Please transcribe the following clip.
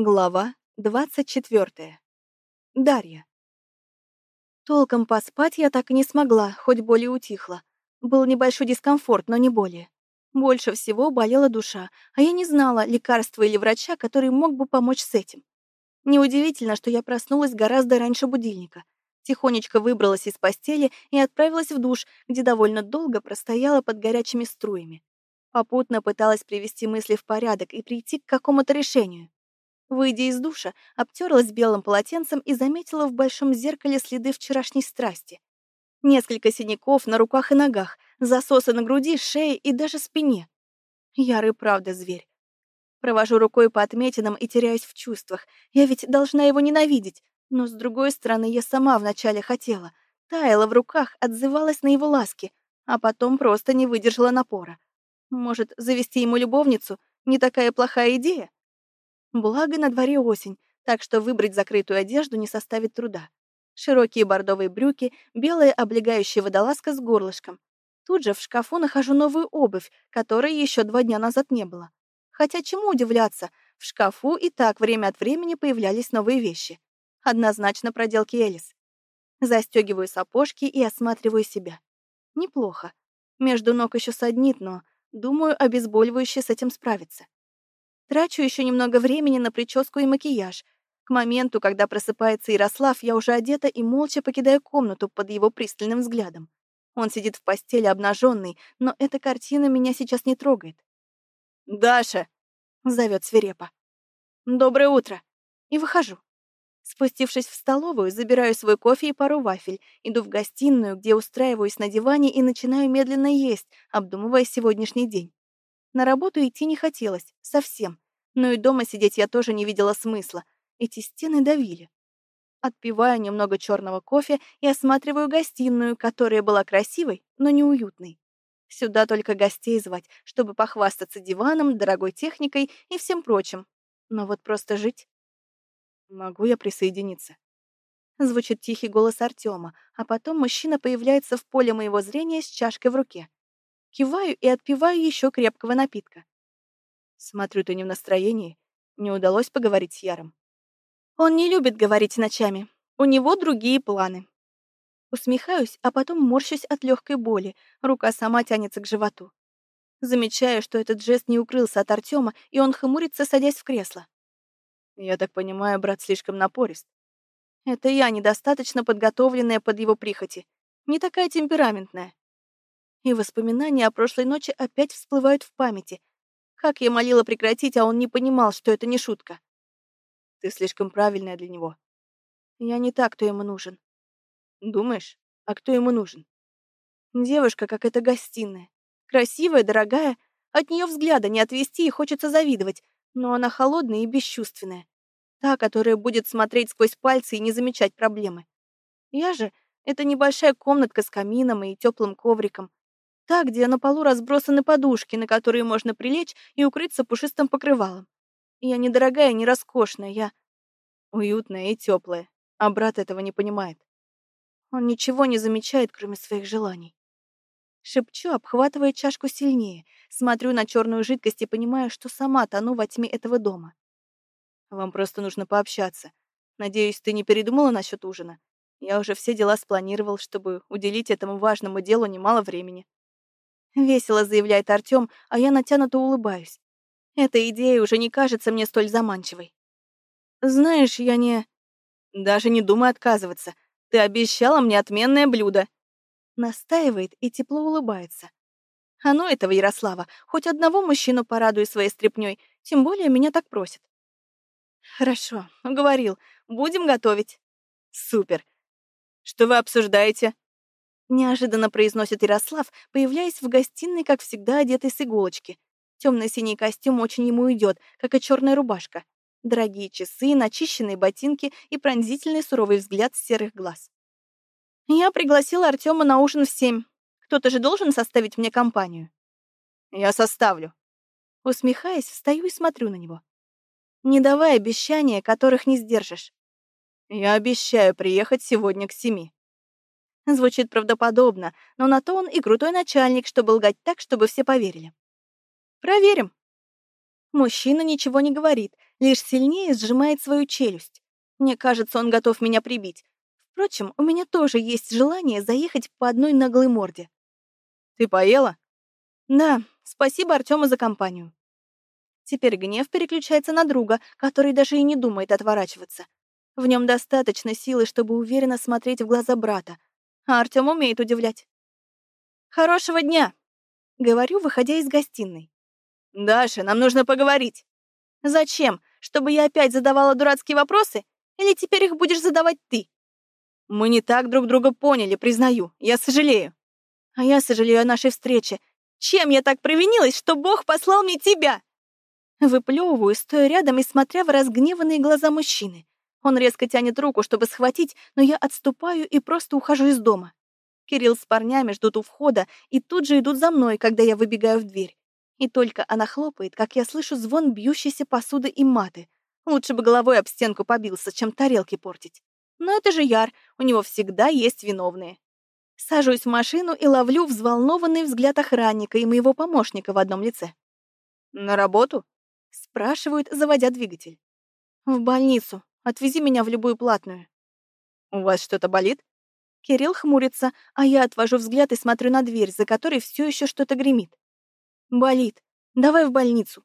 Глава 24. Дарья. Толком поспать я так и не смогла, хоть боль утихла. Был небольшой дискомфорт, но не более. Больше всего болела душа, а я не знала лекарства или врача, который мог бы помочь с этим. Неудивительно, что я проснулась гораздо раньше будильника. Тихонечко выбралась из постели и отправилась в душ, где довольно долго простояла под горячими струями. Попутно пыталась привести мысли в порядок и прийти к какому-то решению. Выйдя из душа, обтерлась белым полотенцем и заметила в большом зеркале следы вчерашней страсти. Несколько синяков на руках и ногах, засосы на груди, шее и даже спине. Ярый правда зверь. Провожу рукой по отметинам и теряюсь в чувствах. Я ведь должна его ненавидеть. Но, с другой стороны, я сама вначале хотела. Таяла в руках, отзывалась на его ласки, а потом просто не выдержала напора. Может, завести ему любовницу — не такая плохая идея? Благо, на дворе осень, так что выбрать закрытую одежду не составит труда. Широкие бордовые брюки, белая облегающая водолазка с горлышком. Тут же в шкафу нахожу новую обувь, которой еще два дня назад не было. Хотя чему удивляться, в шкафу и так время от времени появлялись новые вещи. Однозначно проделки Элис. Застегиваю сапожки и осматриваю себя. Неплохо. Между ног еще саднит, но, думаю, обезболивающее с этим справится. Трачу еще немного времени на прическу и макияж. К моменту, когда просыпается Ярослав, я уже одета и молча покидаю комнату под его пристальным взглядом. Он сидит в постели обнаженный, но эта картина меня сейчас не трогает. «Даша!» — зовет свирепо. «Доброе утро!» И выхожу. Спустившись в столовую, забираю свой кофе и пару вафель, иду в гостиную, где устраиваюсь на диване и начинаю медленно есть, обдумывая сегодняшний день. На работу идти не хотелось, совсем. Но и дома сидеть я тоже не видела смысла. Эти стены давили. Отпиваю немного черного кофе и осматриваю гостиную, которая была красивой, но неуютной. Сюда только гостей звать, чтобы похвастаться диваном, дорогой техникой и всем прочим. Но вот просто жить... Могу я присоединиться? Звучит тихий голос Артема, а потом мужчина появляется в поле моего зрения с чашкой в руке. Киваю и отпиваю еще крепкого напитка. Смотрю, ты не в настроении. Не удалось поговорить с Яром. Он не любит говорить ночами. У него другие планы. Усмехаюсь, а потом морщусь от легкой боли. Рука сама тянется к животу. Замечаю, что этот жест не укрылся от Артема, и он хмурится, садясь в кресло. Я так понимаю, брат слишком напорист. Это я недостаточно подготовленная под его прихоти. Не такая темпераментная и воспоминания о прошлой ночи опять всплывают в памяти. Как я молила прекратить, а он не понимал, что это не шутка. Ты слишком правильная для него. Я не так, кто ему нужен. Думаешь, а кто ему нужен? Девушка, как эта гостиная. Красивая, дорогая. От нее взгляда не отвести и хочется завидовать, но она холодная и бесчувственная. Та, которая будет смотреть сквозь пальцы и не замечать проблемы. Я же — это небольшая комнатка с камином и теплым ковриком, Та, где на полу разбросаны подушки, на которые можно прилечь и укрыться пушистым покрывалом. Я не дорогая, не роскошная, я уютная и теплая, а брат этого не понимает. Он ничего не замечает, кроме своих желаний. Шепчу, обхватывая чашку сильнее, смотрю на черную жидкость и понимаю, что сама тону во тьме этого дома. Вам просто нужно пообщаться. Надеюсь, ты не передумала насчет ужина? Я уже все дела спланировал, чтобы уделить этому важному делу немало времени. Весело заявляет Артём, а я натянуто улыбаюсь. Эта идея уже не кажется мне столь заманчивой. Знаешь, я не... Даже не думай отказываться. Ты обещала мне отменное блюдо. Настаивает и тепло улыбается. А ну этого Ярослава, хоть одного мужчину порадуй своей стряпнёй, тем более меня так просят. Хорошо, уговорил. Будем готовить. Супер. Что вы обсуждаете? Неожиданно произносит Ярослав, появляясь в гостиной, как всегда, одетый с иголочки. Темно-синий костюм очень ему идет, как и черная рубашка. Дорогие часы, начищенные ботинки и пронзительный суровый взгляд серых глаз. Я пригласила Артема на ужин в семь. Кто-то же должен составить мне компанию. Я составлю. Усмехаясь, встаю и смотрю на него. Не давай обещания, которых не сдержишь. Я обещаю приехать сегодня к семи. Звучит правдоподобно, но на то он и крутой начальник, чтобы лгать так, чтобы все поверили. Проверим. Мужчина ничего не говорит, лишь сильнее сжимает свою челюсть. Мне кажется, он готов меня прибить. Впрочем, у меня тоже есть желание заехать по одной наглой морде. «Ты поела?» Да, спасибо Артему за компанию. Теперь гнев переключается на друга, который даже и не думает отворачиваться. В нем достаточно силы, чтобы уверенно смотреть в глаза брата, а Артем умеет удивлять. «Хорошего дня!» — говорю, выходя из гостиной. «Даша, нам нужно поговорить». «Зачем? Чтобы я опять задавала дурацкие вопросы? Или теперь их будешь задавать ты?» «Мы не так друг друга поняли, признаю. Я сожалею». «А я сожалею о нашей встрече. Чем я так провинилась, что Бог послал мне тебя?» Выплевываю, стоя рядом и смотря в разгневанные глаза мужчины. Он резко тянет руку, чтобы схватить, но я отступаю и просто ухожу из дома. Кирилл с парнями ждут у входа и тут же идут за мной, когда я выбегаю в дверь. И только она хлопает, как я слышу звон бьющейся посуды и маты. Лучше бы головой об стенку побился, чем тарелки портить. Но это же Яр, у него всегда есть виновные. Сажусь в машину и ловлю взволнованный взгляд охранника и моего помощника в одном лице. «На работу?» — спрашивают, заводя двигатель. «В больницу. Отвези меня в любую платную». «У вас что-то болит?» Кирилл хмурится, а я отвожу взгляд и смотрю на дверь, за которой все еще что-то гремит. «Болит. Давай в больницу».